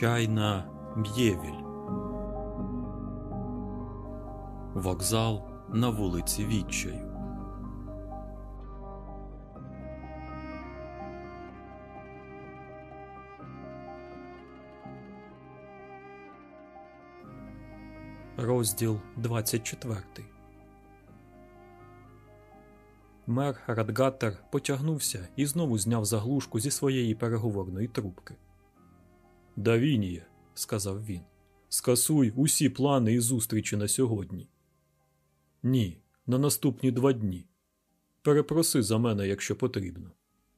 Чайна Б'євіль. Вокзал на вулиці Відчаю. Розділ 24 Мер Радгаттер потягнувся і знову зняв заглушку зі своєї переговорної трубки. Давініє, сказав він, скасуй усі плани і зустрічі на сьогодні. Ні, на наступні два дні. Перепроси за мене, якщо потрібно.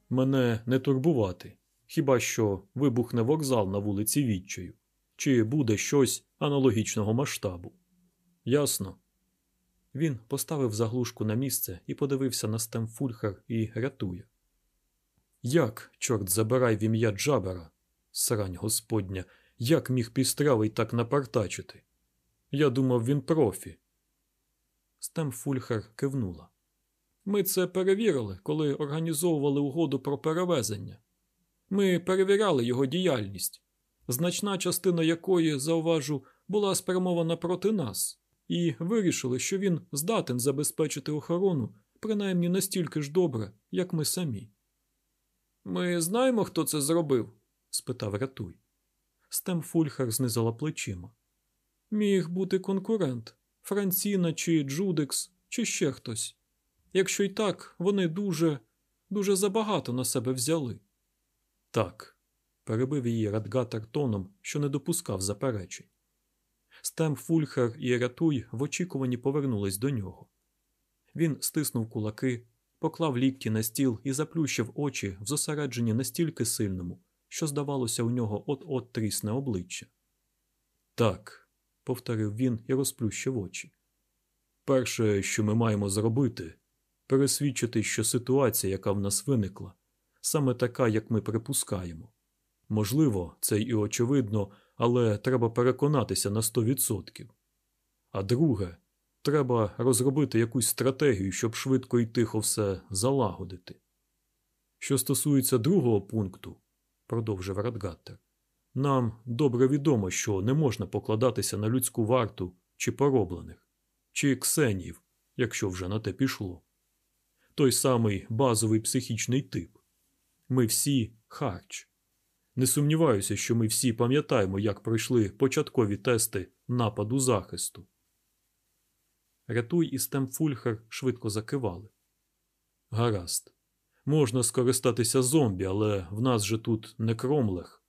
Мене не турбувати, хіба що вибухне вокзал на вулиці Відчаю, чи буде щось аналогічного масштабу. Ясно. Він поставив заглушку на місце і подивився на Стемфульхар і Рятуя. Як, чорт забирай в ім'я Джабера, срань господня, як міг пістрявий так напартачити? Я думав, він профі. Стемфульхар кивнула. Ми це перевірили, коли організовували угоду про перевезення. Ми перевіряли його діяльність, значна частина якої, зауважу, була спрямована проти нас і вирішили, що він здатен забезпечити охорону принаймні настільки ж добре, як ми самі. Ми знаємо, хто це зробив? Спитав Рятуй. Стемфульхар знизала плечима. Міг бути конкурент Франціна чи Джудекс, чи ще хтось. Якщо й так, вони дуже, дуже забагато на себе взяли. Так, перебив її Радгатер тоном, що не допускав заперечень. Стем Фульхар і Рятуй в очікуванні повернулись до нього. Він стиснув кулаки, поклав лікті на стіл і заплющив очі в зосередженні настільки сильному, що, здавалося, у нього от-от трісне обличчя. Так, повторив він і розплющив очі. Перше, що ми маємо зробити, пересвідчити, що ситуація, яка в нас виникла, саме така, як ми припускаємо. Можливо, це і очевидно, але треба переконатися на 100%. А друге, треба розробити якусь стратегію, щоб швидко і тихо все залагодити. Що стосується другого пункту, продовжив Радгаттер, нам добре відомо, що не можна покладатися на людську варту чи пороблених, чи ксенів, якщо вже на те пішло. Той самий базовий психічний тип. Ми всі харч. Не сумніваюся, що ми всі пам'ятаємо, як пройшли початкові тести нападу захисту. Рятуй і Стемфульхер швидко закивали. Гаразд. Можна скористатися зомбі, але в нас же тут не кромлех.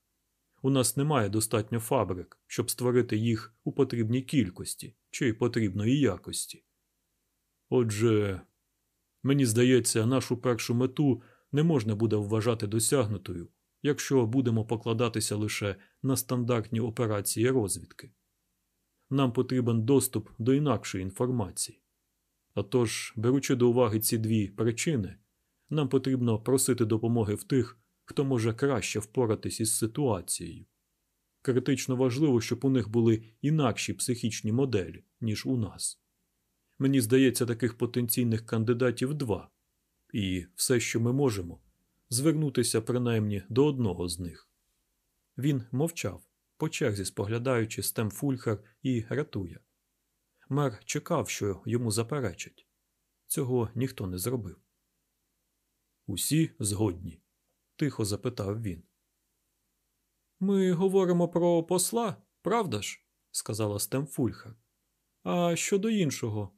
У нас немає достатньо фабрик, щоб створити їх у потрібній кількості чи потрібної якості. Отже, мені здається, нашу першу мету не можна буде вважати досягнутою якщо будемо покладатися лише на стандартні операції розвідки. Нам потрібен доступ до інакшої інформації. А тож, беручи до уваги ці дві причини, нам потрібно просити допомоги в тих, хто може краще впоратись із ситуацією. Критично важливо, щоб у них були інакші психічні моделі, ніж у нас. Мені здається, таких потенційних кандидатів два, і все, що ми можемо, звернутися принаймні до одного з них. Він мовчав, по черзі споглядаючи Стемфульхар і Рятуя. Мер чекав, що йому заперечать. Цього ніхто не зробив. Усі згодні? тихо запитав він. Ми говоримо про посла, правда ж? сказала Стемфульхар. А щодо іншого,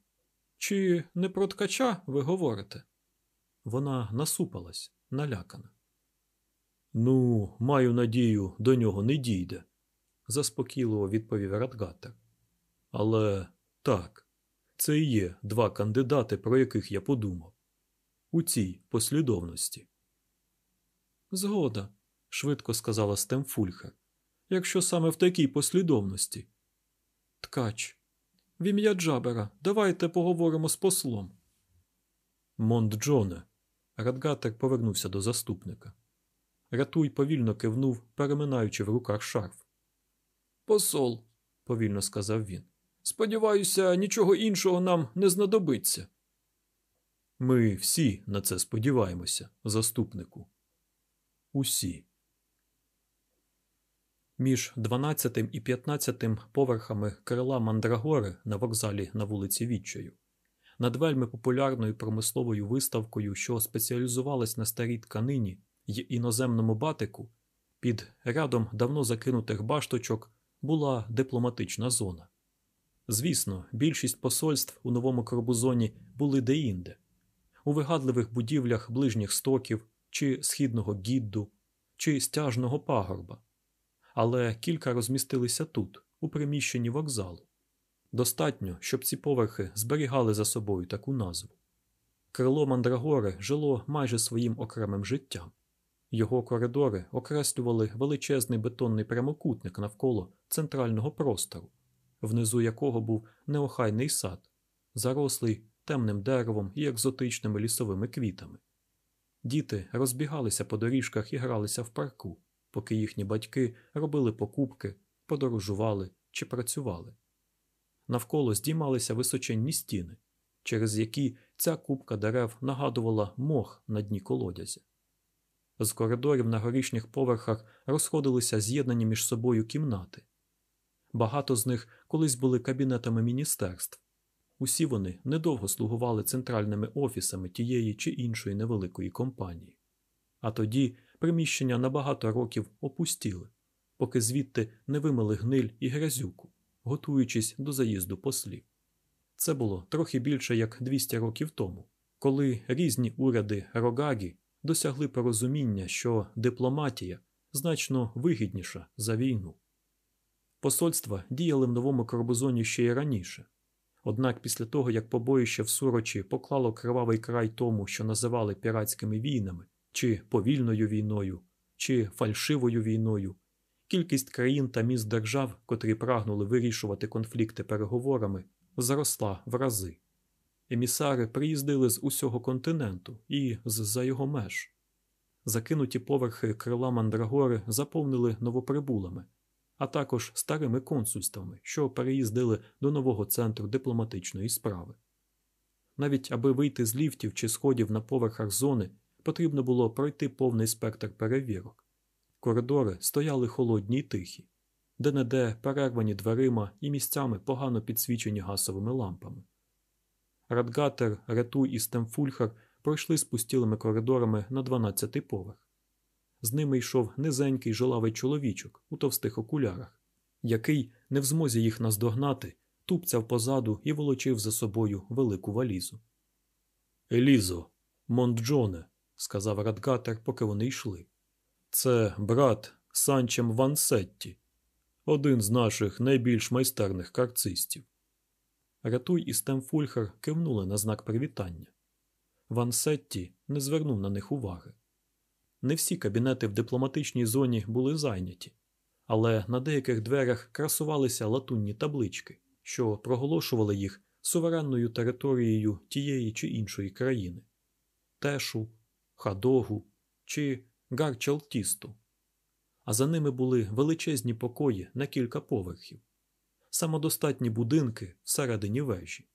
чи не про ткача ви говорите? Вона насупалась, налякана. Ну, маю надію, до нього не дійде, заспокійливо відповів Радгатер. Але так, це і є два кандидати, про яких я подумав. У цій послідовності. Згода, швидко сказала Стемфульхер. Якщо саме в такій послідовності. Ткач. В ім'я Джабера, давайте поговоримо з послом. Монт Джоне, Радгатер повернувся до заступника. Ратуй повільно кивнув, переминаючи в руках шарф. Посол, повільно сказав він. Сподіваюся, нічого іншого нам не знадобиться. Ми всі на це сподіваємося, заступнику. Усі. Між 12 і 15 поверхами крила Мандрагори на вокзалі на вулиці Відчаю, над вельми популярною промисловою виставкою, що спеціалізувалась на старій тканині й іноземному батику, під рядом давно закинутих башточок була дипломатична зона. Звісно, більшість посольств у новому Корбузоні були деінде, у вигадливих будівлях ближніх стоків чи східного гідду, чи стяжного пагорба, але кілька розмістилися тут, у приміщенні вокзалу. Достатньо, щоб ці поверхи зберігали за собою таку назву. Крило Мандрагори жило майже своїм окремим життям. Його коридори окреслювали величезний бетонний прямокутник навколо центрального простору, внизу якого був неохайний сад, зарослий темним деревом і екзотичними лісовими квітами. Діти розбігалися по доріжках і гралися в парку, поки їхні батьки робили покупки, подорожували чи працювали. Навколо здіймалися височенні стіни, через які ця купка дерев нагадувала мох на дні колодязя. З коридорів на горішніх поверхах розходилися з'єднані між собою кімнати. Багато з них колись були кабінетами міністерств. Усі вони недовго слугували центральними офісами тієї чи іншої невеликої компанії. А тоді приміщення на багато років опустіли, поки звідти не вимили гниль і грязюку, готуючись до заїзду послів. Це було трохи більше як 200 років тому, коли різні уряди Рогагі досягли порозуміння, що дипломатія значно вигідніша за війну. Посольства діяли в новому Корбузоні ще й раніше. Однак після того, як побоїще в Сурочі поклало кривавий край тому, що називали піратськими війнами, чи повільною війною, чи фальшивою війною, кількість країн та міст держав, котрі прагнули вирішувати конфлікти переговорами, зросла в рази. Емісари приїздили з усього континенту і з-за його меж. Закинуті поверхи крила Мандрагори заповнили новоприбулими, а також старими консульствами, що переїздили до нового центру дипломатичної справи. Навіть аби вийти з ліфтів чи сходів на поверхах зони, потрібно було пройти повний спектр перевірок. Коридори стояли холодні й тихі, де-не-де перервані дверима і місцями погано підсвічені гасовими лампами. Радгатер, Рятуй і Стемфульхар пройшли спустілими коридорами на 12-й поверх. З ними йшов низенький жилавий чоловічок у товстих окулярах, який, не в змозі їх наздогнати, тупцяв позаду і волочив за собою велику валізу. Елізо, Монджоне, сказав Радгатер, поки вони йшли. Це брат Санчем Вансетті, один з наших найбільш майстерних карсистів. Рятуй і Стемфульхер кивнули на знак привітання. Вансетті не звернув на них уваги. Не всі кабінети в дипломатичній зоні були зайняті, але на деяких дверях красувалися латунні таблички, що проголошували їх суверенною територією тієї чи іншої країни Тешу, Хадогу чи Гарчалтісту. А за ними були величезні покої на кілька поверхів самодостатні будинки всередині вежі.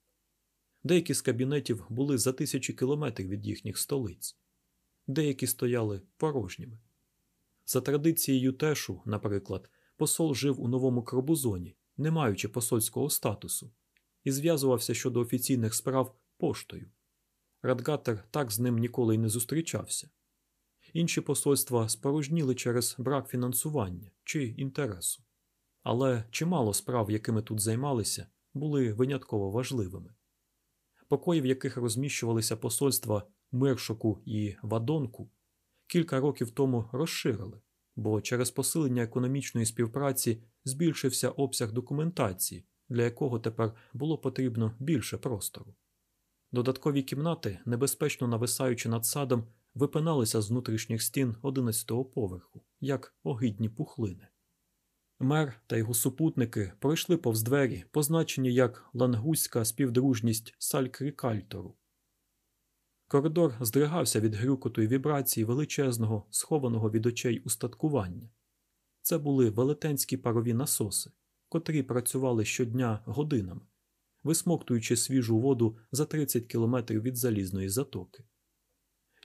Деякі з кабінетів були за тисячі кілометрів від їхніх столиць, деякі стояли порожніми. За традицією тешу, наприклад, посол жив у новому Кробузоні, не маючи посольського статусу, і зв'язувався щодо офіційних справ поштою. Радгатер так з ним ніколи й не зустрічався. Інші посольства спорожніли через брак фінансування чи інтересу. Але чимало справ, якими тут займалися, були винятково важливими. Покої, в яких розміщувалися посольства Миршоку і Вадонку, кілька років тому розширили, бо через посилення економічної співпраці збільшився обсяг документації, для якого тепер було потрібно більше простору. Додаткові кімнати, небезпечно нависаючи над садом, випиналися з внутрішніх стін 11-го поверху, як огидні пухлини. Мер та його супутники пройшли повз двері, позначені як лангуська співдружність Салькрикальтору. Коридор здригався від грюкоту і вібрації величезного, схованого від очей устаткування. Це були велетенські парові насоси, котрі працювали щодня годинами, висмоктуючи свіжу воду за 30 кілометрів від залізної затоки.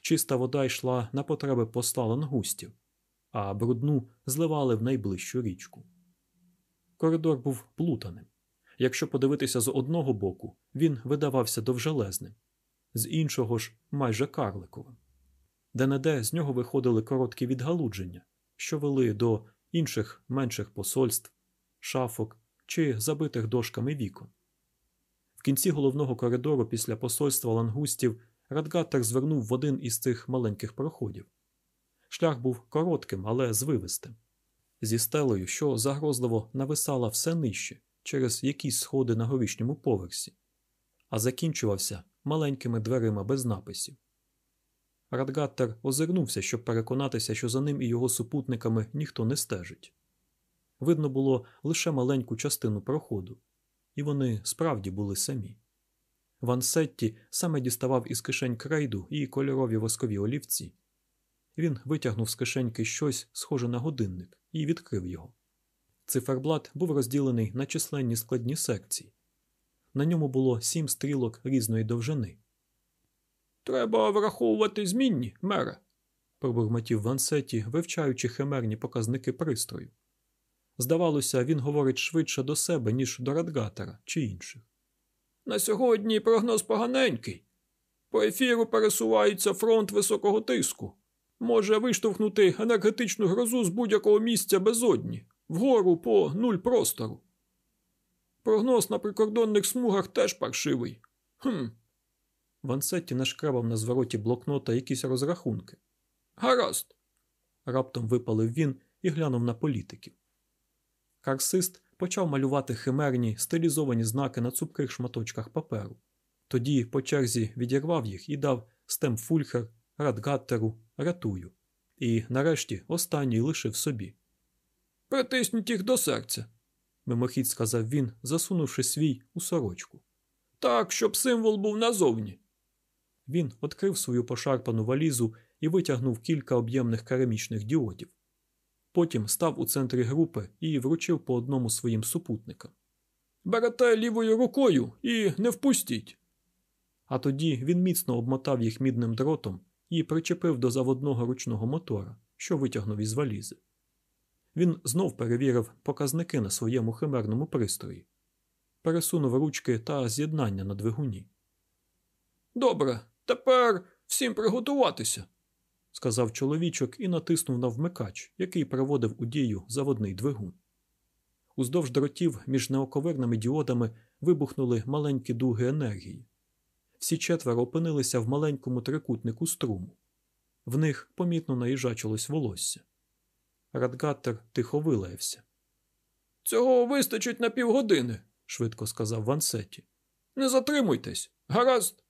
Чиста вода йшла на потреби посла лангустів а брудну зливали в найближчу річку. Коридор був плутаним. Якщо подивитися з одного боку, він видавався довжелезним, з іншого ж майже карликовим. Де-не-де з нього виходили короткі відгалудження, що вели до інших менших посольств, шафок чи забитих дошками вікон. В кінці головного коридору після посольства лангустів Радгаттер звернув в один із цих маленьких проходів. Шлях був коротким, але звивистим, зі стелею, що загрозливо нависала все нижче через якісь сходи на горішньому поверсі, а закінчувався маленькими дверима без написів. Радгаттер озирнувся, щоб переконатися, що за ним і його супутниками ніхто не стежить. Видно було лише маленьку частину проходу, і вони справді були самі. Ван Сетті саме діставав із кишень крейду і кольорові воскові олівці. Він витягнув з кишеньки щось, схоже на годинник, і відкрив його. Циферблат був розділений на численні складні секції. На ньому було сім стрілок різної довжини. Треба враховувати змінні, мере, пробурмотів Вансеті, вивчаючи химерні показники пристрою. Здавалося, він говорить швидше до себе, ніж до Радгатера чи інших. На сьогодні прогноз поганенький. По ефіру пересувається фронт високого тиску. Може виштовхнути енергетичну грозу з будь-якого місця безодні, вгору по нуль простору. Прогноз на прикордонних смугах теж паршивий. Хм. Вансетті нашкрабав на звороті блокнота якісь розрахунки. Гаразд. Раптом випалив він і глянув на політиків. Карсист почав малювати химерні стилізовані знаки на цупких шматочках паперу. Тоді по черзі відірвав їх і дав Стемфульхер, Радгаттеру, Рятую. І нарешті останній лишив собі. Притисніть їх до серця, мимохідь сказав він, засунувши свій у сорочку. Так, щоб символ був назовні. Він відкрив свою пошарпану валізу і витягнув кілька об'ємних керамічних діодів. Потім став у центрі групи і вручив по одному своїм супутникам. Берете лівою рукою і не впустіть. А тоді він міцно обмотав їх мідним дротом і причепив до заводного ручного мотора, що витягнув із валізи. Він знов перевірив показники на своєму химерному пристрої, пересунув ручки та з'єднання на двигуні. Добре, тепер всім приготуватися, сказав чоловічок і натиснув на вмикач, який приводив у дію заводний двигун. Уздовж дротів між неоковирними діодами вибухнули маленькі дуги енергії. Всі четверо опинилися в маленькому трикутнику струму. В них помітно наїжачилось волосся. Радгаттер тихо вилаявся. Цього вистачить на півгодини, швидко сказав Вансетті. Не затримуйтесь, гаразд.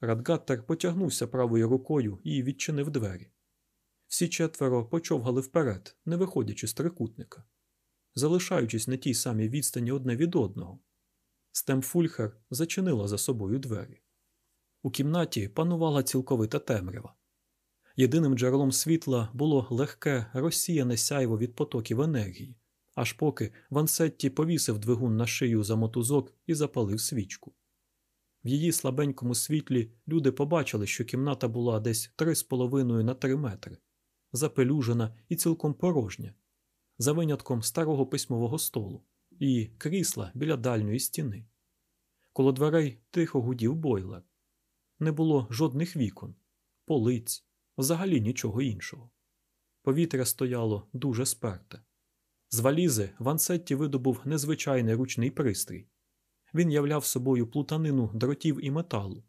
Радгаттер потягнувся правою рукою і відчинив двері. Всі четверо почовгали вперед, не виходячи з трикутника, залишаючись на тій самій відстані одне від одного. Стемфульхер зачинила за собою двері. У кімнаті панувала цілковита темрява. Єдиним джерелом світла було легке, розсіяне сяйво від потоків енергії, аж поки Вансетті повісив двигун на шию за мотузок і запалив свічку. В її слабенькому світлі люди побачили, що кімната була десь три з половиною на три метри, запелюжена і цілком порожня, за винятком старого письмового столу і крісла біля дальньої стіни. Коло дверей тихо гудів бойлер. Не було жодних вікон, полиць, взагалі нічого іншого. Повітря стояло дуже сперте. З валізи Вансетті видобув незвичайний ручний пристрій. Він являв собою плутанину дротів і металу,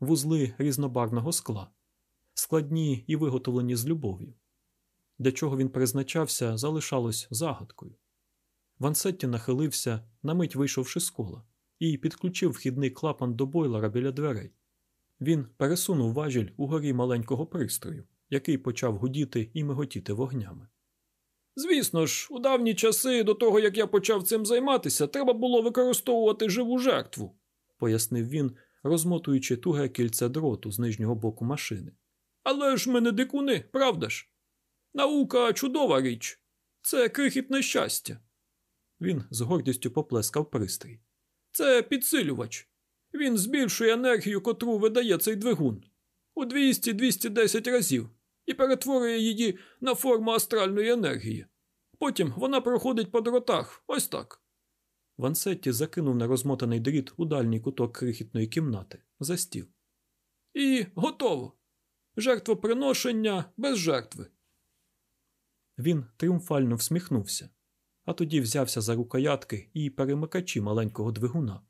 вузли різнобарвного скла, складні і виготовлені з любов'ю. Для чого він призначався, залишалось загадкою. Вансетті нахилився, на мить вийшовши з кола, і підключив вхідний клапан до бойлера біля дверей. Він пересунув важіль угорі маленького пристрою, який почав гудіти і миготіти вогнями. Звісно ж, у давні часи, до того як я почав цим займатися, треба було використовувати живу жертву, пояснив він, розмотуючи туге кільце дроту з нижнього боку машини. Але ж ми не дикуни, правда ж? Наука чудова річ, це крихітне щастя. Він з гордістю поплескав пристрій. Це підсилювач. Він збільшує енергію, котру видає цей двигун. У 200-210 разів. і перетворює її на форму астральної енергії. Потім вона проходить по дротах, ось так. Вансетті закинув на розмотаний дріт у дальній куток крихітної кімнати за стіл. І готово. Жертвоприношення без жертви. Він тріумфально всміхнувся, а тоді взявся за рукоятки і перемикачі маленького двигуна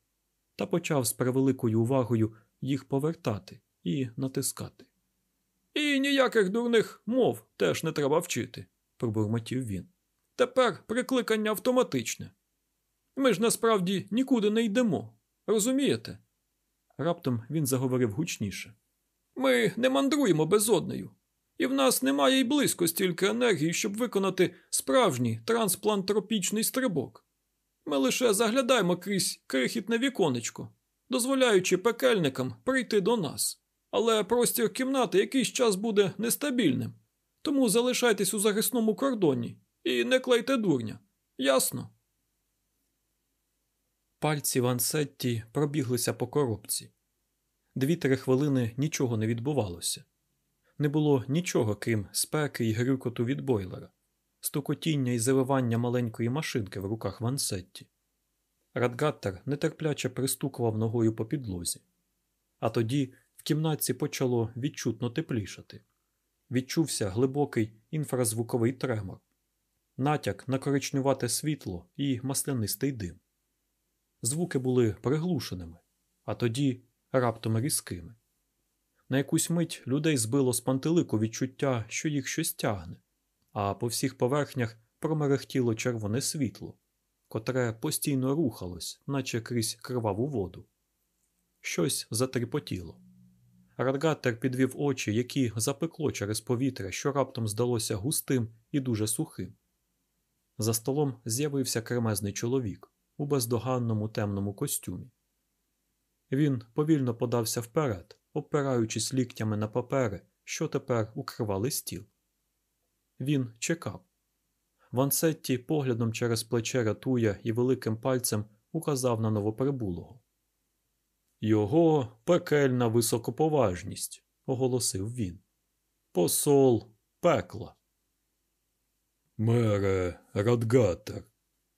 та почав з превеликою увагою їх повертати і натискати. І ніяких дурних мов теж не треба вчити, пробурмотів він. Тепер прикликання автоматичне. Ми ж насправді нікуди не йдемо, розумієте? Раптом він заговорив гучніше. Ми не мандруємо безоднею, і в нас немає й близько стільки енергії, щоб виконати справжній трансплантропічний стрибок. Ми лише заглядаємо крізь крихітне віконечко, дозволяючи пекельникам прийти до нас. Але простір кімнати якийсь час буде нестабільним, тому залишайтесь у захисному кордоні і не клейте дурня. Ясно? Пальці Вансетті пробіглися по коробці. Дві-три хвилини нічого не відбувалося. Не було нічого, крім спеки й грюкоту від бойлера, стукотіння і заливання маленької машинки в руках Вансетті. Радгаттер нетерпляче пристукував ногою по підлозі. А тоді в кімнатці почало відчутно теплішати. Відчувся глибокий інфразвуковий тремор, натяк на коричнювате світло і маслянистий дим. Звуки були приглушеними, а тоді раптом різкими. На якусь мить людей збило з пантелику відчуття, що їх щось тягне, а по всіх поверхнях промерехтіло червоне світло, котре постійно рухалось, наче крізь криваву воду. Щось затріпотіло. Радгаттер підвів очі, які запекло через повітря, що раптом здалося густим і дуже сухим. За столом з'явився кремезний чоловік у бездоганному темному костюмі. Він повільно подався вперед, опираючись ліктями на папери, що тепер укривали стіл. Він чекав. Вансетті поглядом через плече ратуя і великим пальцем указав на новоприбулого. Його пекельна високоповажність, оголосив він. Посол пекла. Мере Радгатер,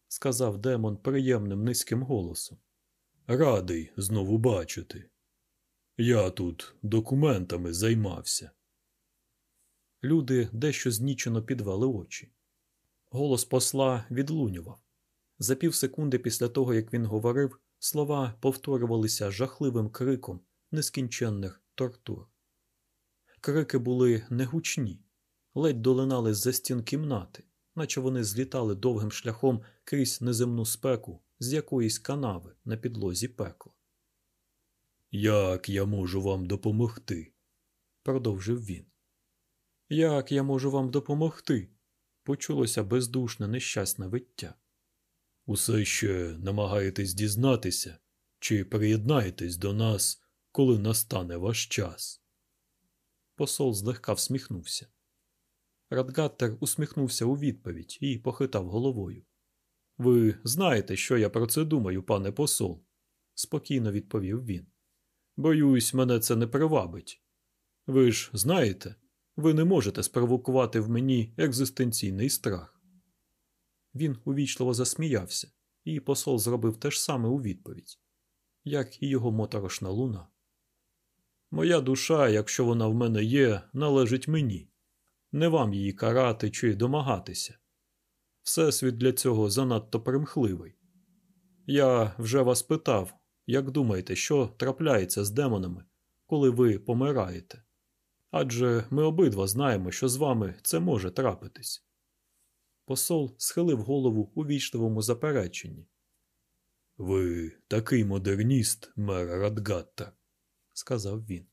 сказав демон приємним низьким голосом. Радий знову бачити. Я тут документами займався. Люди дещо знічено підвели очі. Голос посла відлунював. За півсекунди після того, як він говорив, слова повторювалися жахливим криком нескінченних тортур. Крики були негучні, ледь долинали за стін кімнати, наче вони злітали довгим шляхом крізь неземну спеку з якоїсь канави на підлозі пекла. Як я можу вам допомогти? продовжив він. Як я можу вам допомогти? почулося бездушне нещасне виття. Усе ще намагаєтесь дізнатися, чи приєднаєтесь до нас, коли настане ваш час. Посол злегка всміхнувся. Радгаттер усміхнувся у відповідь і похитав головою. Ви знаєте, що я про це думаю, пане посол, спокійно відповів він. Боюсь, мене це не привабить. Ви ж знаєте, ви не можете спровокувати в мені екзистенційний страх. Він увічливо засміявся, і посол зробив те ж саме у відповідь, як і його моторошна луна. Моя душа, якщо вона в мене є, належить мені, не вам її карати чи домагатися. Всесвіт для цього занадто примхливий. Я вже вас питав, як думаєте, що трапляється з демонами, коли ви помираєте? Адже ми обидва знаємо, що з вами це може трапитись. Посол схилив голову у вічливому запереченні. Ви такий модерніст, мер Радгатта, сказав він.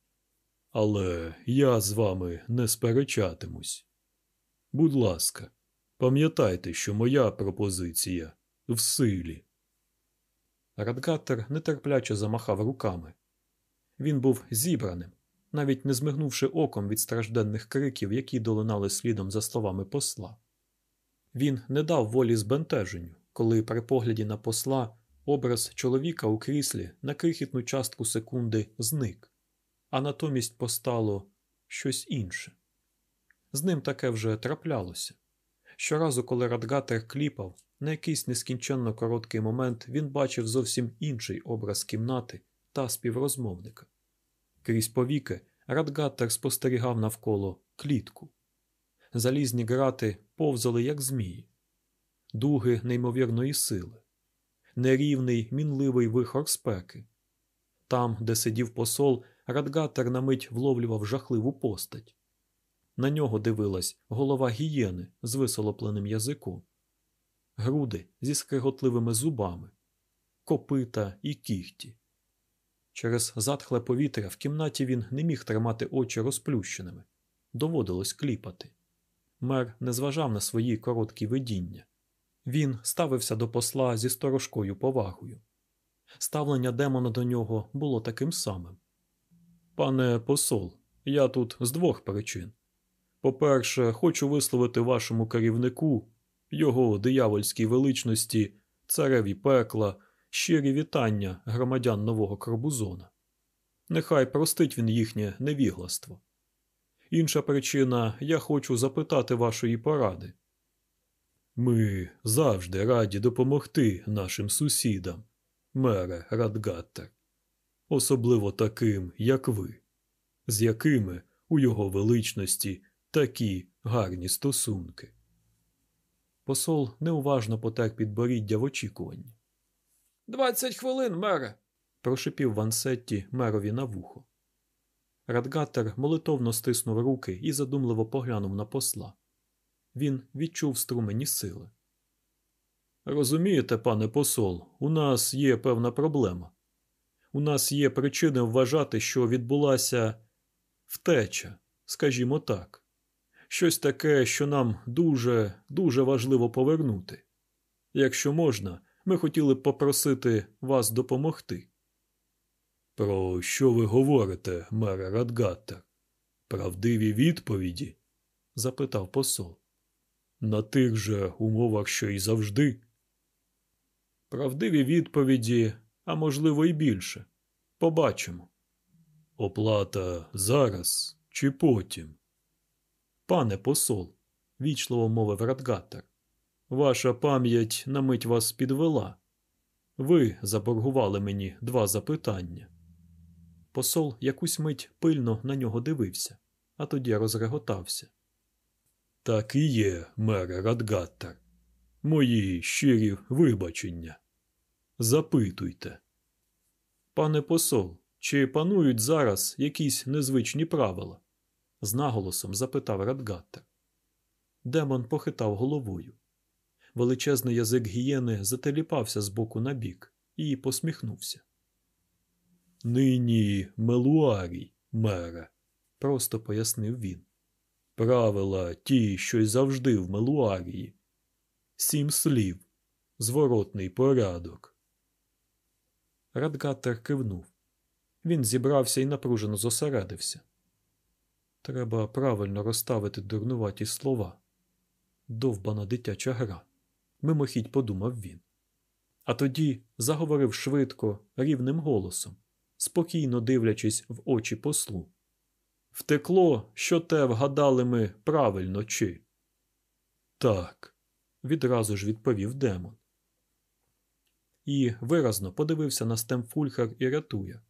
Але я з вами не сперечатимусь. Будь ласка, пам'ятайте, що моя пропозиція в силі. Радгаттер нетерпляче замахав руками. Він був зібраним, навіть не змигнувши оком від стражденних криків, які долинали слідом за словами посла. Він не дав волі збентеженню, коли при погляді на посла образ чоловіка у кріслі на крихітну частку секунди зник, а натомість постало щось інше. З ним таке вже траплялося. Щоразу, коли Радгатер кліпав, на якийсь нескінченно короткий момент він бачив зовсім інший образ кімнати та співрозмовника. Крізь повіки Радгаттер спостерігав навколо клітку. Залізні грати повзали, як змії, дуги неймовірної сили, нерівний мінливий вихор спеки. Там, де сидів посол, Радгаттер на мить вловлював жахливу постать. На нього дивилась голова гієни з висолопленим язиком, груди зі скриготливими зубами, копита і кіхті. Через затхле повітря в кімнаті він не міг тримати очі розплющеними. Доводилось кліпати. Мер не зважав на свої короткі видіння. Він ставився до посла зі сторожкою повагою. Ставлення демона до нього було таким самим. Пане посол, я тут з двох причин. По-перше, хочу висловити вашому керівнику, його диявольській величності, цареві пекла щирі вітання громадян нового Корбузона. Нехай простить він їхнє невігластво. Інша причина я хочу запитати вашої поради. Ми завжди раді допомогти нашим сусідам, мере Радгаттер, особливо таким, як ви, з якими у його величності такі гарні стосунки. Посол неуважно потек підборіддя в очікуванні. Двадцять хвилин, мере. прошипів Вансетті мерові на вухо. Радгаттер молитовно стиснув руки і задумливо поглянув на посла. Він відчув струмені сили. Розумієте, пане посол, у нас є певна проблема. У нас є причини вважати, що відбулася втеча, скажімо так, щось таке, що нам дуже, дуже важливо повернути. Якщо можна, ми хотіли попросити вас допомогти. Про що ви говорите, мере Радгаттер? Правдиві відповіді? запитав посол. На тих же умовах, що й завжди. Правдиві відповіді, а можливо, і більше. Побачимо. Оплата зараз чи потім? Пане посол, вічливо мовив Радгаттер, Ваша пам'ять на мить вас підвела. Ви заборгували мені два запитання. Посол якусь мить пильно на нього дивився, а тоді розреготався. Так і є, мере Радгаттер. Мої щирі вибачення. Запитуйте. Пане посол, чи панують зараз якісь незвичні правила? з наголосом запитав Радгаттер. Демон похитав головою. Величезний язик гієни зателіпався з боку на бік і посміхнувся. Нині мелуарій, мере, просто пояснив він. Правила ті, що й завжди в мелуарії. Сім слів, зворотний порядок. Радгаттер кивнув. Він зібрався і напружено зосередився. Треба правильно розставити дурнуваті слова. Довбана дитяча гра мимохідь подумав він. А тоді заговорив швидко, рівним голосом, спокійно дивлячись в очі послу. Втекло, що те вгадали ми правильно чи? Так, відразу ж відповів демон. І виразно подивився на Стемфульхар і Рятуя.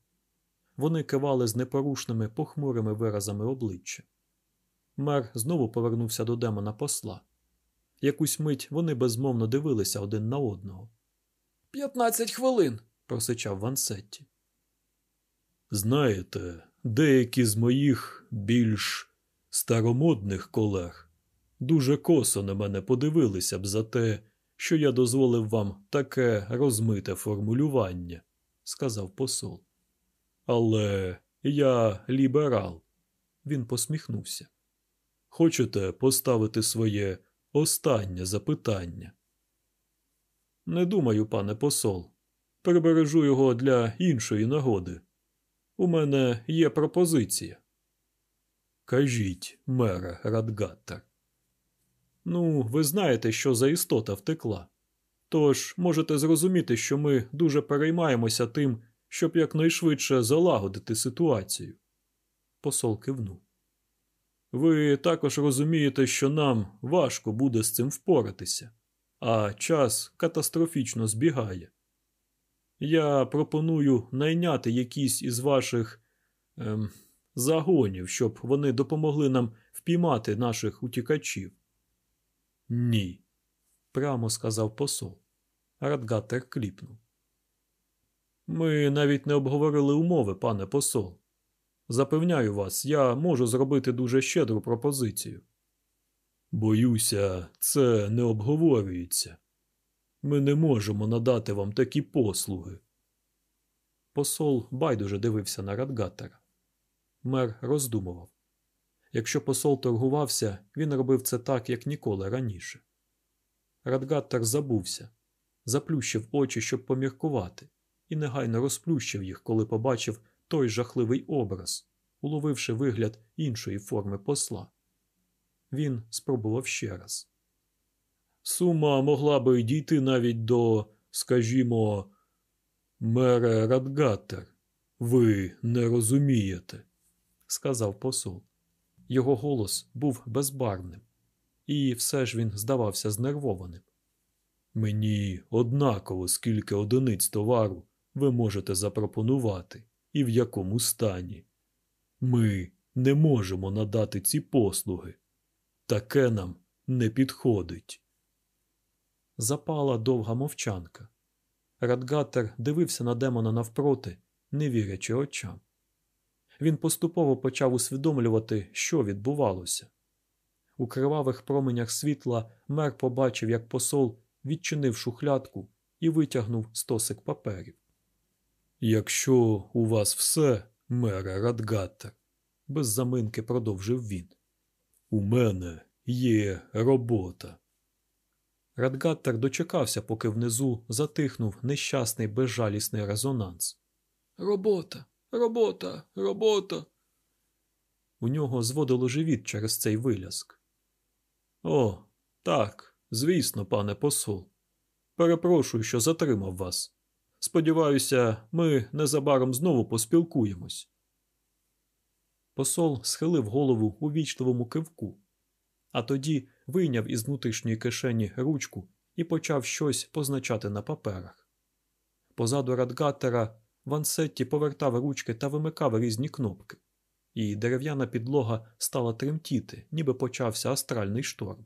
Вони кивали з непорушними похмурими виразами обличчя. Мер знову повернувся до демона посла. Якусь мить вони безмовно дивилися один на одного. П'ятнадцять хвилин, просичав Вансетті. Знаєте, деякі з моїх більш старомодних колег дуже косо на мене подивилися б за те, що я дозволив вам таке розмите формулювання, сказав посол. Але я ліберал. Він посміхнувся. Хочете поставити своє Останнє запитання. Не думаю, пане посол. Прибережу його для іншої нагоди. У мене є пропозиція. Кажіть, мера Радгаттер. Ну, ви знаєте, що за істота втекла. Тож можете зрозуміти, що ми дуже переймаємося тим, щоб якнайшвидше залагодити ситуацію. Посол кивнув. Ви також розумієте, що нам важко буде з цим впоратися, а час катастрофічно збігає. Я пропоную найняти якісь із ваших ем, загонів, щоб вони допомогли нам впіймати наших утікачів. Ні, прямо сказав посол. Радгатер кліпнув. Ми навіть не обговорили умови, пане посол. Запевняю вас, я можу зробити дуже щедру пропозицію. Боюся, це не обговорюється. Ми не можемо надати вам такі послуги. Посол байдуже дивився на Радгатера. Мер роздумував. Якщо посол торгувався, він робив це так, як ніколи раніше. Радгаттер забувся, заплющив очі, щоб поміркувати, і негайно розплющив їх, коли побачив той жахливий образ, уловивши вигляд іншої форми посла. Він спробував ще раз. Сума могла би дійти навіть до, скажімо, мере Радгаттер. Ви не розумієте, сказав посол. Його голос був безбарвним, і все ж він здавався знервованим. Мені однаково, скільки одиниць товару ви можете запропонувати і в якому стані. Ми не можемо надати ці послуги. Таке нам не підходить. Запала довга мовчанка. Радгатер дивився на демона навпроти, не вірячи очам. Він поступово почав усвідомлювати, що відбувалося. У кривавих променях світла мер побачив, як посол відчинив шухлядку і витягнув стосик паперів. Якщо у вас все, мере Радгаттер, без заминки продовжив він. У мене є робота. Радгаттер дочекався, поки внизу затихнув нещасний безжалісний резонанс. Робота, робота, робота. У нього зводило живіт через цей виляск. О, так, звісно, пане посол. Перепрошую, що затримав вас. Сподіваюся, ми незабаром знову поспілкуємось. Посол схилив голову у вічливому кивку, а тоді вийняв із внутрішньої кишені ручку і почав щось позначати на паперах. Позаду Радгаттера Вансетті повертав ручки та вимикав різні кнопки, і дерев'яна підлога стала тремтіти, ніби почався астральний шторм.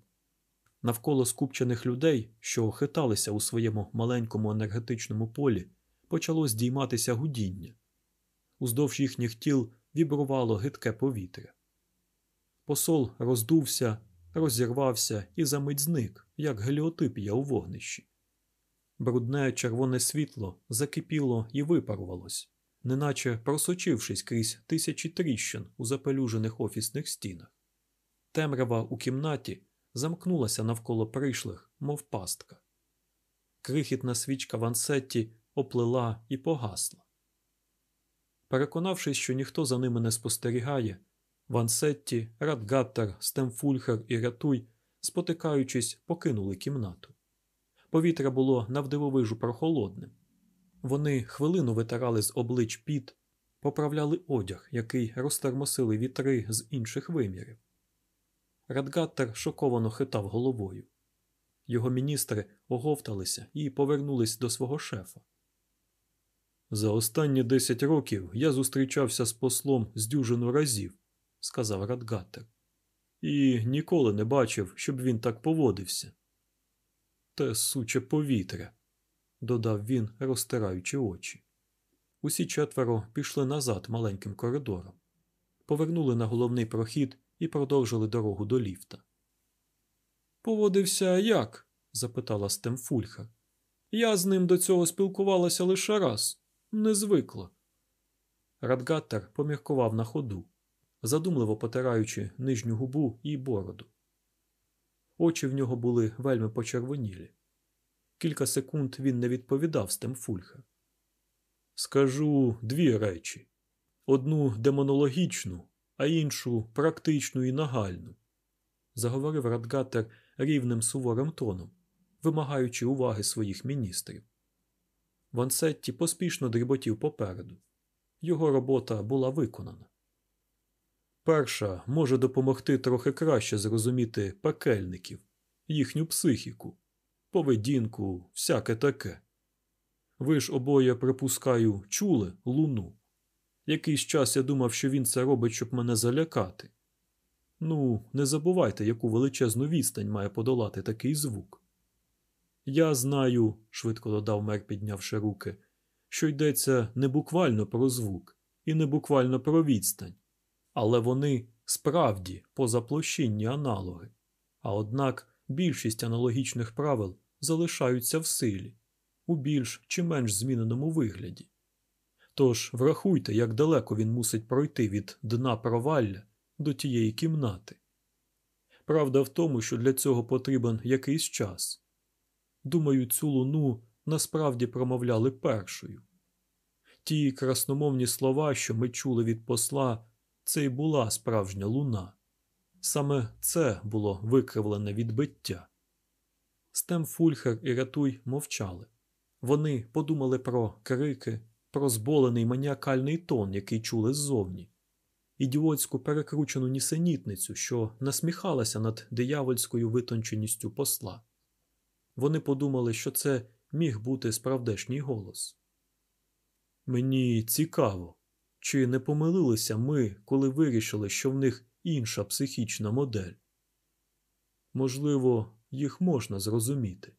Навколо скупчених людей, що хиталися у своєму маленькому енергетичному полі, почало здійматися гудіння. Уздовж їхніх тіл вібрувало гидке повітря. Посол роздувся, розірвався і замить зник, як геліотипія у вогнищі. Брудне червоне світло закипіло і випарувалось, неначе просочившись крізь тисячі тріщин у запелюжених офісних стінах. Темрява у кімнаті замкнулася навколо прийшлих, мов пастка. Крихітна свічка Вансетті оплила і погасла. Переконавшись, що ніхто за ними не спостерігає, Вансетті, Радгаттер, Стемфульхер і Ратуй, спотикаючись, покинули кімнату. Повітря було навдивовижу прохолодним. Вони хвилину витирали з облич піт, поправляли одяг, який розтермосили вітри з інших вимірів. Радгаттер шоковано хитав головою. Його міністри оговталися і повернулись до свого шефа. За останні десять років я зустрічався з послом з дюжину разів, сказав Радгаттер, і ніколи не бачив, щоб він так поводився. Те суче повітря, додав він, розтираючи очі. Усі четверо пішли назад маленьким коридором, повернули на головний прохід і продовжили дорогу до ліфта. Поводився як? запитала Стемфульха. Я з ним до цього спілкувалася лише раз, не звикла. Радгаттер поміркував на ходу, задумливо потираючи нижню губу і бороду. Очі в нього були вельми почервонілі. Кілька секунд він не відповідав Стемфульха. Скажу дві речі: одну демонологічну, а іншу практичну і нагальну, заговорив Радгатер рівним суворим тоном, вимагаючи уваги своїх міністрів. Вансетті поспішно дріботів попереду. Його робота була виконана. Перша може допомогти трохи краще зрозуміти пекельників, їхню психіку, поведінку, всяке таке. Ви ж обоє, припускаю, чули луну. Якийсь час я думав, що він це робить, щоб мене залякати. Ну, не забувайте, яку величезну відстань має подолати такий звук. Я знаю, швидко додав мер, піднявши руки, що йдеться не буквально про звук і не буквально про відстань, але вони справді позаплощинні аналоги. А однак більшість аналогічних правил залишаються в силі у більш чи менш зміненому вигляді. Тож врахуйте, як далеко він мусить пройти від дна провалля до тієї кімнати. Правда в тому, що для цього потрібен якийсь час. Думаю, цю луну насправді промовляли першою. Ті красномовні слова, що ми чули від посла, це й була справжня луна. Саме це було викривлене відбиття. Стем Фульхер і Ратуй мовчали. Вони подумали про крики, про зболений маніакальний тон, який чули ззовні, ідіотську перекручену нісенітницю, що насміхалася над диявольською витонченістю посла. Вони подумали, що це міг бути справдешній голос. Мені цікаво, чи не помилилися ми, коли вирішили, що в них інша психічна модель. Можливо, їх можна зрозуміти.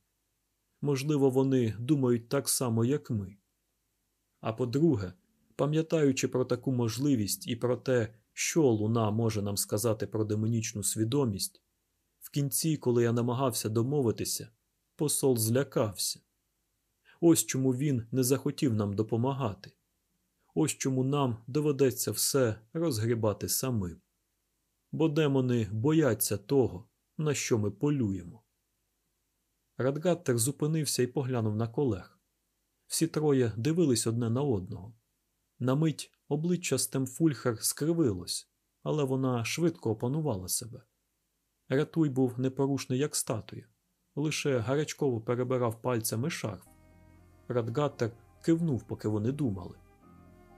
Можливо, вони думають так само, як ми. А по-друге, пам'ятаючи про таку можливість і про те, що луна може нам сказати про демонічну свідомість, в кінці, коли я намагався домовитися, посол злякався. Ось чому він не захотів нам допомагати. Ось чому нам доведеться все розгрібати самим. Бо демони бояться того, на що ми полюємо. Радгаттер зупинився і поглянув на колег. Всі троє дивились одне на одного. На мить обличчя Стемфульхер скривилось, але вона швидко опанувала себе. Ратуй був непорушний, як статуя, лише гарячково перебирав пальцями шарф. Радгаттер кивнув, поки вони думали.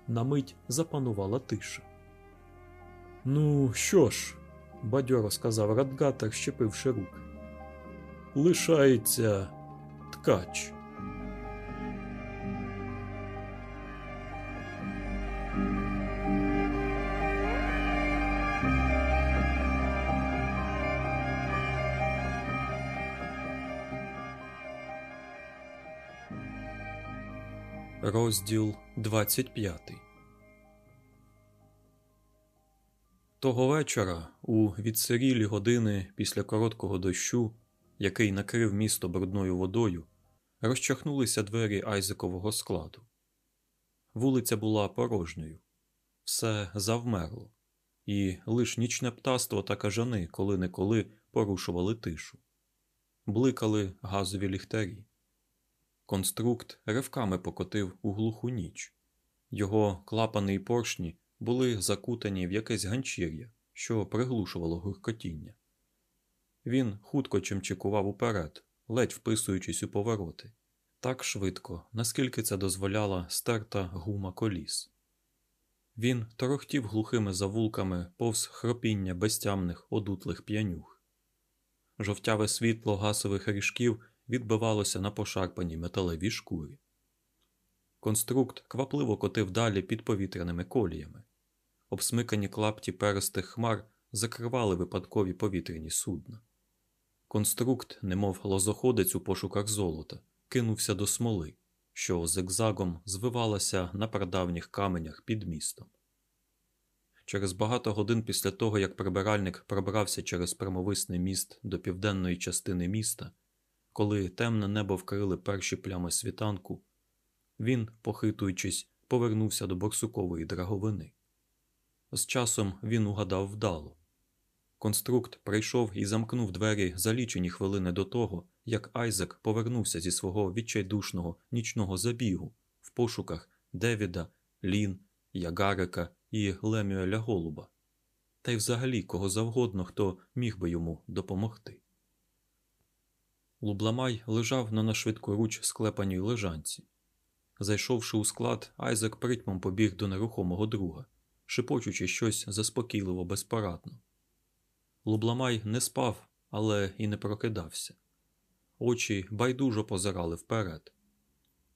На мить запанувала тиша. Ну, що ж, бадьоро сказав Радгаттер, щепивши руки. Лишається ткач. Розділ 25 Того вечора, у відсирілі години після короткого дощу, який накрив місто брудною водою, розчахнулися двері Айзекового складу. Вулиця була порожньою, все завмерло, і лиш нічне птаство та кажани коли-неколи порушували тишу, бликали газові ліхтарі. Конструкт ривками покотив у глуху ніч. Його клапани й поршні були закутані в якесь ганчір'я, що приглушувало гуркотіння. Він хутко чимчикував уперед, ледь вписуючись у повороти, так швидко, наскільки це дозволяла стерта гума коліс. Він торохтів глухими завулками повз хропіння безтямних одутлих п'янюх. Жовтяве світло гасових ріжків відбивалося на пошарпаній металевій шкурі. Конструкт квапливо котив далі під повітряними коліями. Обсмикані клапті перистих хмар закривали випадкові повітряні судна. Конструкт, немов лозоходець у пошуках золота, кинувся до смоли, що зигзагом звивалася на прадавніх каменях під містом. Через багато годин після того, як прибиральник пробрався через прямовисний міст до південної частини міста, коли темне небо вкрили перші плями світанку, він, похитуючись, повернувся до борсукової драговини. З часом він угадав вдало. Конструкт прийшов і замкнув двері за лічені хвилини до того, як Айзек повернувся зі свого відчайдушного нічного забігу в пошуках Девіда, Лін, Ягарика і Лемюеля Голуба, та й взагалі кого завгодно, хто міг би йому допомогти. Лубламай лежав на нашвидкоруч склепаній лежанці. Зайшовши у склад, Айзек притьмом побіг до нерухомого друга, шепочучи щось заспокійливо безпорадно. Лубламай не спав, але і не прокидався. Очі байдужо позирали вперед.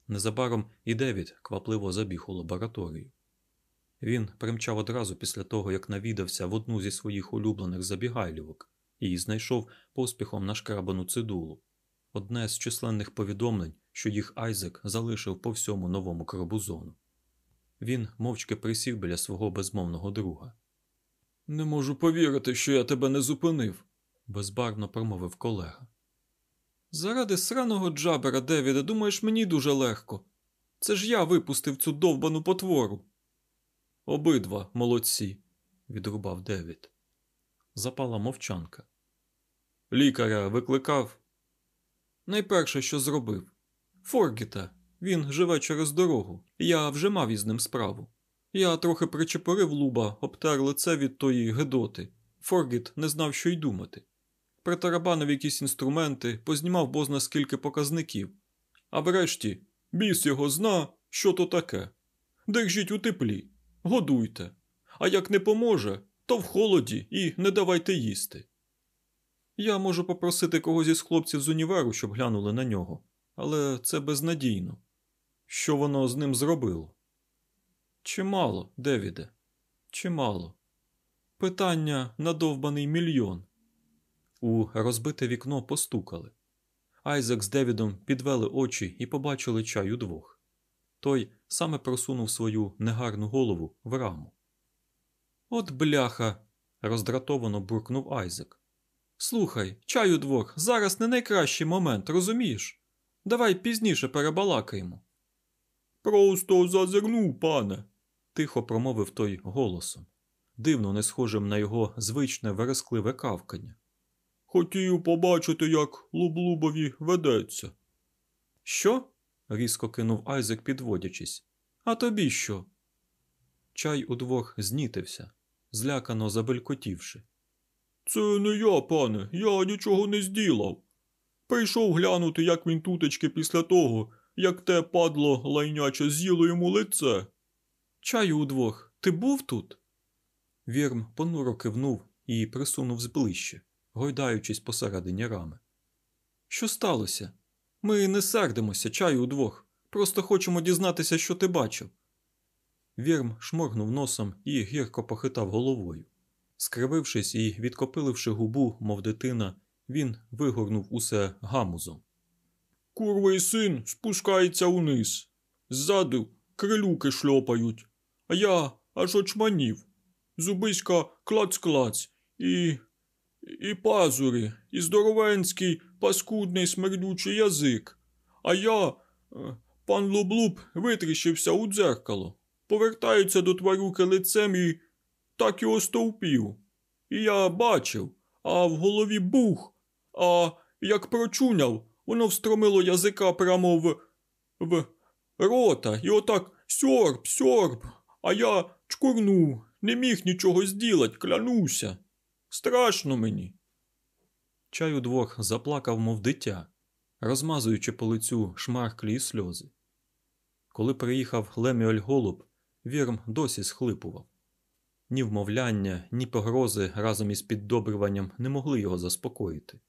Незабаром і Девід квапливо забіг у лабораторію. Він примчав одразу після того, як навідався в одну зі своїх улюблених забігайлівок і знайшов поспіхом нашкрабану цидулу, одне з численних повідомлень, що їх Айзек залишив по всьому новому кробузону. Він мовчки присів біля свого безмовного друга. Не можу повірити, що я тебе не зупинив, безбарно промовив колега. Заради сраного джабера, Девіда, думаєш, мені дуже легко. Це ж я випустив цю довбану потвору. Обидва молодці, відрубав Девід. Запала мовчанка. Лікаря викликав. Найперше, що зробив. Форгіта. Він живе через дорогу. Я вже мав із ним справу. Я трохи причепорив луба, обтер лице від тої гедоти. Форгіт не знав, що й думати. Притарабанив якісь інструменти, познімав бозна скільки показників. А врешті, біс його зна, що то таке. Держіть у теплі, годуйте. А як не поможе, то в холоді і не давайте їсти. Я можу попросити когось із хлопців з універу, щоб глянули на нього, але це безнадійно. Що воно з ним зробило? Чимало, Девіде, чимало. Питання на довбаний мільйон. У розбите вікно постукали. Айзек з Девідом підвели очі і побачили чай удвох. Той саме просунув свою негарну голову в раму. От бляха. роздратовано буркнув Айзек. Слухай, чай удвох, зараз не найкращий момент, розумієш? Давай пізніше перебалакаємо. Просто зазирнув, пане, тихо промовив той голосом, дивно не схожим на його звичне верескливе кавкання. Хотів побачити, як Лублубові ведеться. Що? різко кинув Айзек, підводячись. А тобі що? Чай удвох знітився, злякано забелькотівши. Це не я, пане, я нічого не зділав. Прийшов глянути, як він тутечки після того, як те падло лайняче з'їло йому лице. Чаю удвох, ти був тут? Вірм понуро кивнув і присунув зближче, гойдаючись посередині рами. Що сталося? Ми не сердимося, чаю удвох. Просто хочемо дізнатися, що ти бачив. Вірм шморгнув носом і гірко похитав головою. Скривившись і відкопиливши губу, мов дитина, він вигорнув усе гамузом. Курвий син спускається униз. Ззаду крилюки шльопають, а я аж очманів. Зубиська клац-клац, і і пазури, і здоровенський паскудний смердючий язик. А я, е, пан Лублуб, витріщився у дзеркало, повертається до тварюки лицем і так і остовпів. І я бачив, а в голові бух, а як прочуняв, воно встромило язика прямо в в рота і отак сьорб, сьорб, а я чкурнув, не міг нічого зділать, клянуся. Страшно мені. Чай удвох заплакав, мов дитя, розмазуючи по лицю шмарклі й сльози. Коли приїхав Леміоль Голуб, Вірм досі схлипував. Ні вмовляння, ні погрози разом із піддобрюванням не могли його заспокоїти.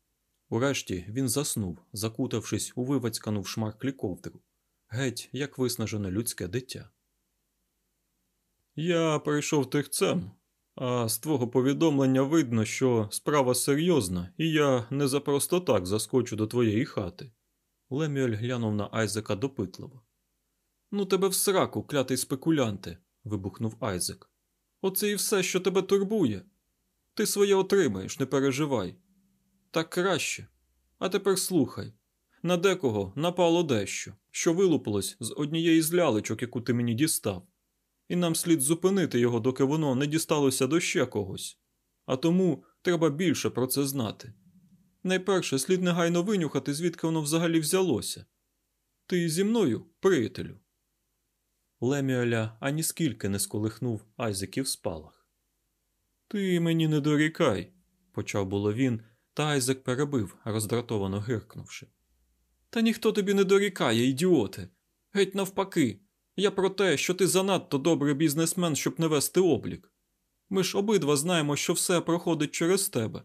Урешті він заснув, закутавшись у вивацькану в шмарклі ковдру, геть як виснажене людське дитя. Я прийшов тихцем, а з твого повідомлення видно, що справа серйозна, і я не за просто так заскочу до твоєї хати. Лемюель глянув на Айзека допитливо. Ну, тебе в сраку, клятий спекулянте, вибухнув Айзек. Оце і все, що тебе турбує. Ти своє отримаєш, не переживай. Так краще. А тепер слухай. На декого напало дещо, що вилупилось з однієї з лялечок, яку ти мені дістав і нам слід зупинити його, доки воно не дісталося до ще когось. А тому треба більше про це знати. Найперше слід негайно винюхати, звідки воно взагалі взялося. Ти зі мною, приятелю. Леміоля ані скільки не сколихнув Айзеків спалах. Ти мені не дорікай, почав було він, та Айзек перебив, роздратовано гиркнувши. Та ніхто тобі не дорікає, ідіоти. Геть навпаки. Я про те, що ти занадто добрий бізнесмен, щоб не вести облік. Ми ж обидва знаємо, що все проходить через тебе.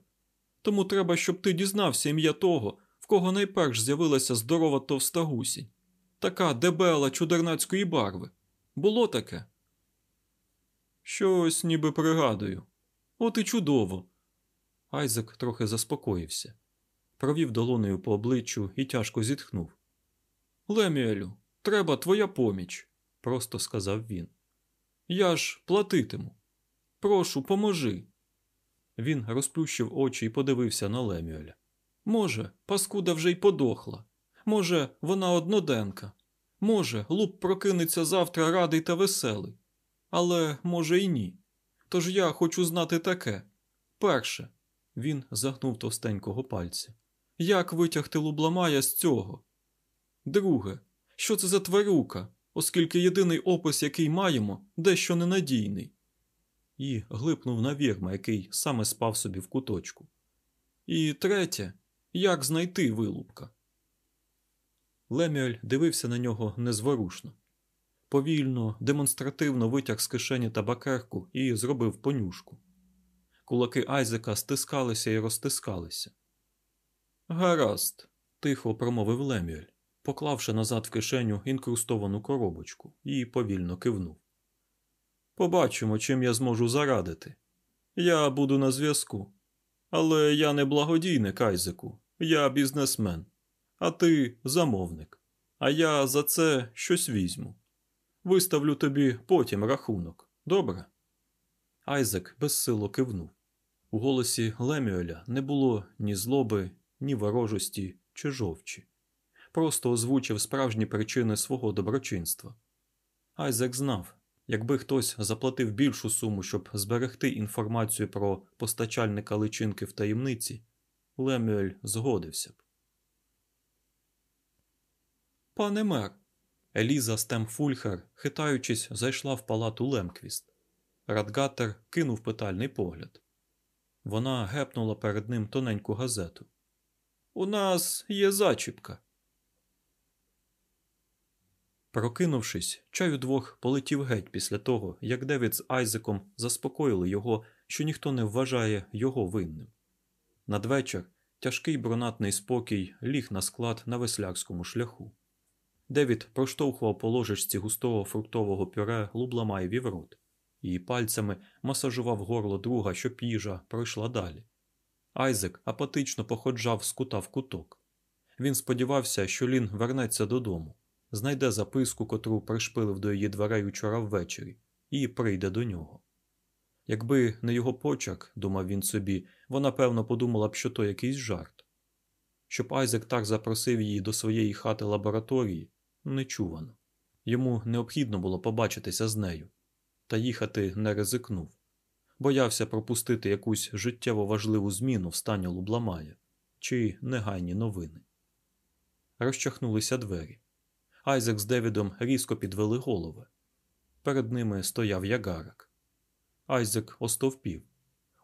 Тому треба, щоб ти дізнався ім'я того, в кого найперш з'явилася здорова товста гусінь. Така дебела чудернацької барви. Було таке? Щось ніби пригадую. От і чудово. Айзек трохи заспокоївся, провів долонею по обличчю і тяжко зітхнув. Леміелю, треба твоя поміч, просто сказав він. Я ж платитиму. Прошу, поможи. Він розплющив очі і подивився на Лемюеля. Може, паскуда вже й подохла. Може, вона одноденка. Може, луп прокинеться завтра радий та веселий. Але може й ні. Тож я хочу знати таке. Перше, він загнув товстенького пальця. Як витягти лубламая з цього? Друге, що це за тварюка, оскільки єдиний опис, який маємо, дещо ненадійний. І глипнув на вірма, який саме спав собі в куточку. І третє, як знайти вилупка. Лемюель дивився на нього незворушно. Повільно, демонстративно витяг з кишені табакерку і зробив понюшку. Кулаки Айзека стискалися і розтискалися. Гаразд, тихо промовив Лемюель, поклавши назад в кишеню інкрустовану коробочку, і повільно кивнув. Побачимо, чим я зможу зарадити. Я буду на зв'язку. Але я не благодійник, Айзеку, я бізнесмен, а ти замовник. А я за це щось візьму. Виставлю тобі потім рахунок. Добре? Айзек безсило кивнув. У голосі Лемюеля не було ні злоби, ні ворожості чи жовчі. Просто озвучив справжні причини свого доброчинства. Айзек знав, якби хтось заплатив більшу суму, щоб зберегти інформацію про постачальника личинки в таємниці, Лемюель згодився б. Пане мер. Еліза Стемфульхер, хитаючись, зайшла в палату Лемквіст. Радгаттер кинув питальний погляд. Вона гепнула перед ним тоненьку газету. У нас є зачіпка. Прокинувшись, чай удвох полетів геть після того, як Девід з Айзеком заспокоїли його, що ніхто не вважає його винним. Надвечір тяжкий бронатний спокій ліг на склад на веслярському шляху. Девід проштовхував по ложечці густого фруктового пюре лубламаєві в рот і пальцями масажував горло друга, щоб їжа пройшла далі. Айзек апатично походжав з кута в куток. Він сподівався, що Лін вернеться додому, знайде записку, котру пришпилив до її дверей учора ввечері, і прийде до нього. Якби не його почак, думав він собі, вона певно подумала б, що то якийсь жарт. Щоб Айзек так запросив її до своєї хати лабораторії, нечувано. Йому необхідно було побачитися з нею, та їхати не ризикнув. Боявся пропустити якусь життєво важливу зміну в стані Лубламая чи негайні новини. Розчахнулися двері. Айзек з Девідом різко підвели голови. Перед ними стояв ягарик. Айзек остовпів.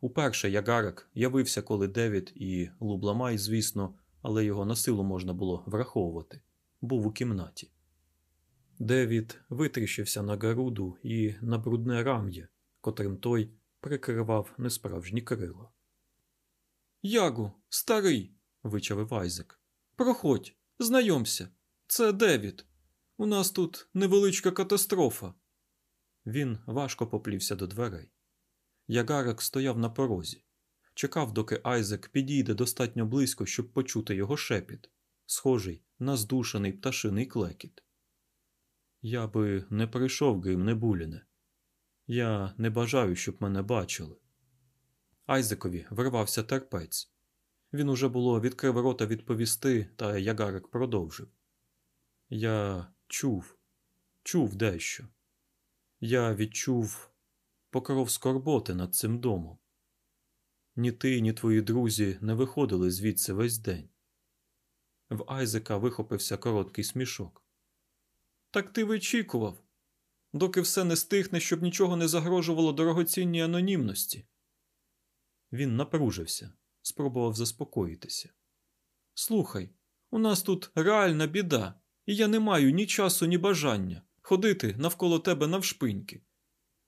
Уперше ягарик явився, коли Девід і Лубламай, звісно, але його на силу можна було враховувати, був у кімнаті. Девід витріщився на Гаруду і на брудне рам'я, котрим той прикривав несправжні крила. Ягу, старий, вичавив Айзек. Проходь, знайомся. Це Девід. У нас тут невеличка катастрофа. Він важко поплівся до дверей. Ягарик стояв на порозі, чекав, доки Айзек підійде достатньо близько, щоб почути його шепіт, схожий на здушений пташиний клекіт. Я би не прийшов, Грим Небуліне. Я не бажаю, щоб мене бачили. Айзекові вирвався терпець. Він уже було відкрив рота відповісти, та ягарик продовжив. Я чув, чув дещо. Я відчув покров скорботи над цим домом. Ні ти, ні твої друзі не виходили звідси весь день. В Айзека вихопився короткий смішок. Так ти вичікував, доки все не стихне, щоб нічого не загрожувало дорогоцінній анонімності. Він напружився, спробував заспокоїтися. Слухай, у нас тут реальна біда, і я не маю ні часу, ні бажання. ходити навколо тебе навшпиньки.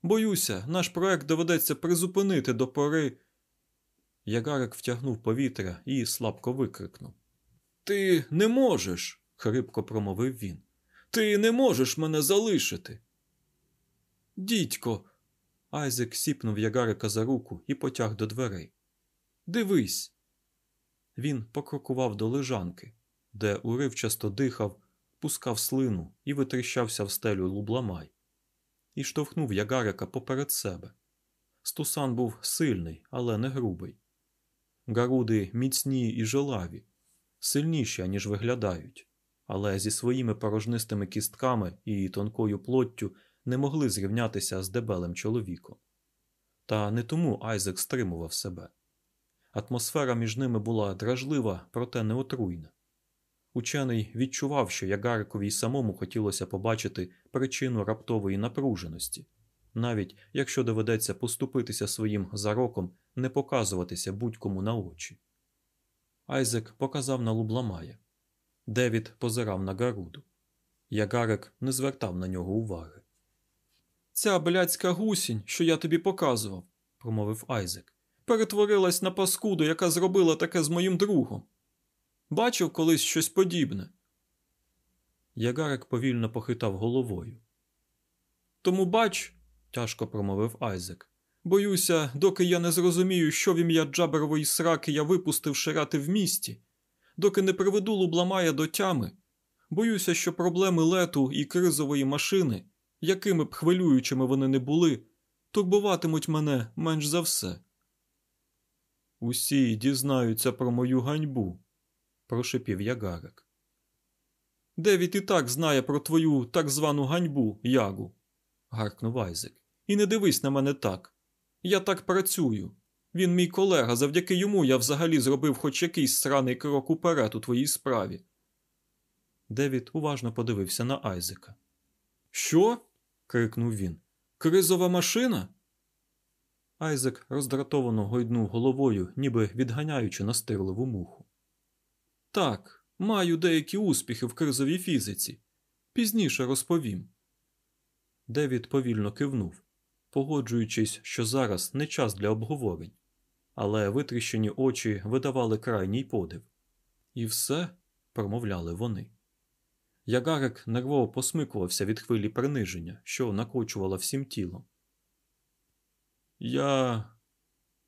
Боюся, наш проект доведеться призупинити до пори. Ягарик втягнув повітря і слабко викрикнув. Ти не можеш, хрипко промовив він. Ти не можеш мене залишити. Дідько. Айзек сіпнув Ягарика за руку і потяг до дверей. Дивись. Він покрокував до лежанки, де уривчасто дихав, пускав слину і витріщався в стелю лубламай, і штовхнув Ягарика поперед себе. Стусан був сильний, але не грубий. Гаруди міцні і жилаві, сильніші, ніж виглядають, але зі своїми порожнистими кістками і тонкою плоттю не могли зрівнятися з дебелим чоловіком. Та не тому Айзек стримував себе. Атмосфера між ними була дражлива, проте не отруйна. Учений відчував, що Ягарикові й самому хотілося побачити причину раптової напруженості, навіть якщо доведеться поступитися своїм зароком, не показуватися будь-кому на очі. Айзек показав на Лубламая. Девід позирав на Гаруду. Ягарик не звертав на нього уваги. Ця блядська гусінь, що я тобі показував, промовив Айзек, перетворилась на паскуду, яка зробила таке з моїм другом. Бачив колись щось подібне. Ягарик повільно похитав головою. Тому бач, тяжко промовив Айзек. Боюся, доки я не зрозумію, що в ім'я Джаберової сраки я випустив ширати в місті, доки не приведу Лубламая до тями, боюся, що проблеми лету і кризової машини, якими б хвилюючими вони не були, турбуватимуть мене менш за все. Усі дізнаються про мою ганьбу, прошепів Ягарик. Девід і так знає про твою так звану ганьбу, Ягу, гаркнув Айзек. І не дивись на мене так. Я так працюю. Він мій колега, завдяки йому я взагалі зробив хоч якийсь сраний крок уперед у твоїй справі. Девід уважно подивився на Айзека. Що? крикнув він. Кризова машина? Айзек роздратовано гойднув головою, ніби відганяючи настирливу муху. Так, маю деякі успіхи в кризовій фізиці. Пізніше розповім. Девід повільно кивнув, погоджуючись, що зараз не час для обговорень, але витріщені очі видавали крайній подив. І все, промовляли вони. Ягарик нервово посмикувався від хвилі приниження, що накочувала всім тілом. Я.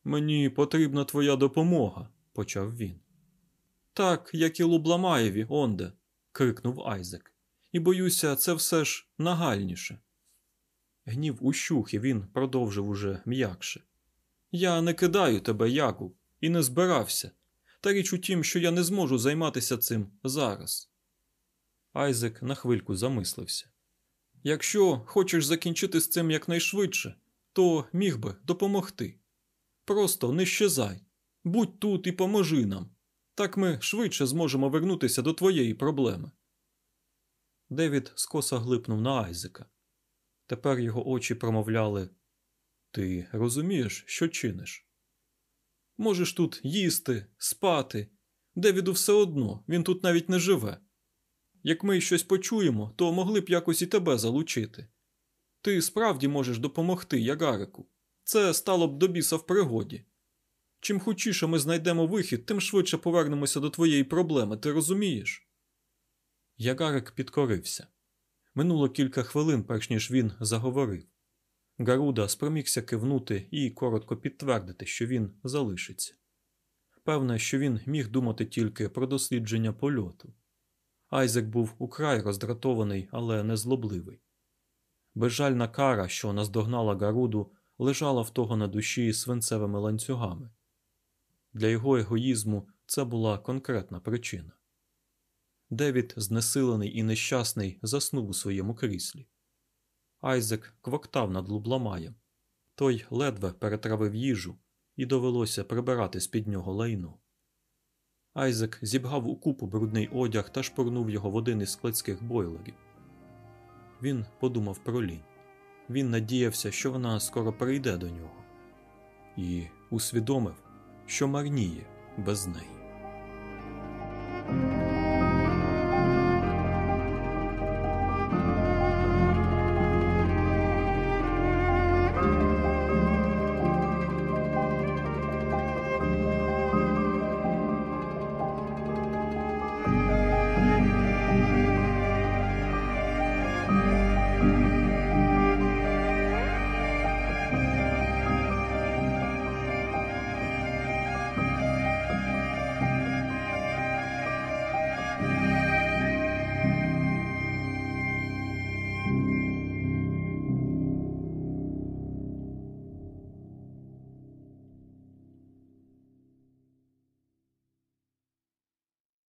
Мені потрібна твоя допомога, почав він. Так, як і Лубламаєві, онде, крикнув Айзек. І боюся, це все ж нагальніше. Гнів ущух, і він продовжив уже м'якше. Я не кидаю тебе, Ягу, і не збирався. Та річ у тім, що я не зможу займатися цим зараз. Айзек на хвильку замислився. Якщо хочеш закінчити з цим якнайшвидше, то міг би допомогти. Просто не щезай, будь тут і поможи нам. Так ми швидше зможемо вернутися до твоєї проблеми. Девід скоса глипнув на Айзека. Тепер його очі промовляли Ти розумієш, що чиниш? Можеш тут їсти, спати. Девіду все одно, він тут навіть не живе. Як ми щось почуємо, то могли б якось і тебе залучити. Ти справді можеш допомогти, Ягарику. Це стало б до біса в пригоді. Чим хучіше ми знайдемо вихід, тим швидше повернемося до твоєї проблеми, ти розумієш? Ягарик підкорився. Минуло кілька хвилин, перш ніж він заговорив. Гаруда спромігся кивнути і коротко підтвердити, що він залишиться. Певне, що він міг думати тільки про дослідження польоту. Айзек був украй роздратований, але не злобливий. Безжальна кара, що наздогнала Гаруду, лежала в того на душі свинцевими ланцюгами. Для його егоїзму це була конкретна причина. Девід, знесилений і нещасний, заснув у своєму кріслі. Айзек квоктав над лубламаєм. Той ледве перетравив їжу, і довелося прибирати з під нього лайно. Айзек зібгав у купу брудний одяг та шпурнув його в один із складських бойлерів. Він подумав про лінь. Він надіявся, що вона скоро прийде до нього, і усвідомив, що марніє без неї.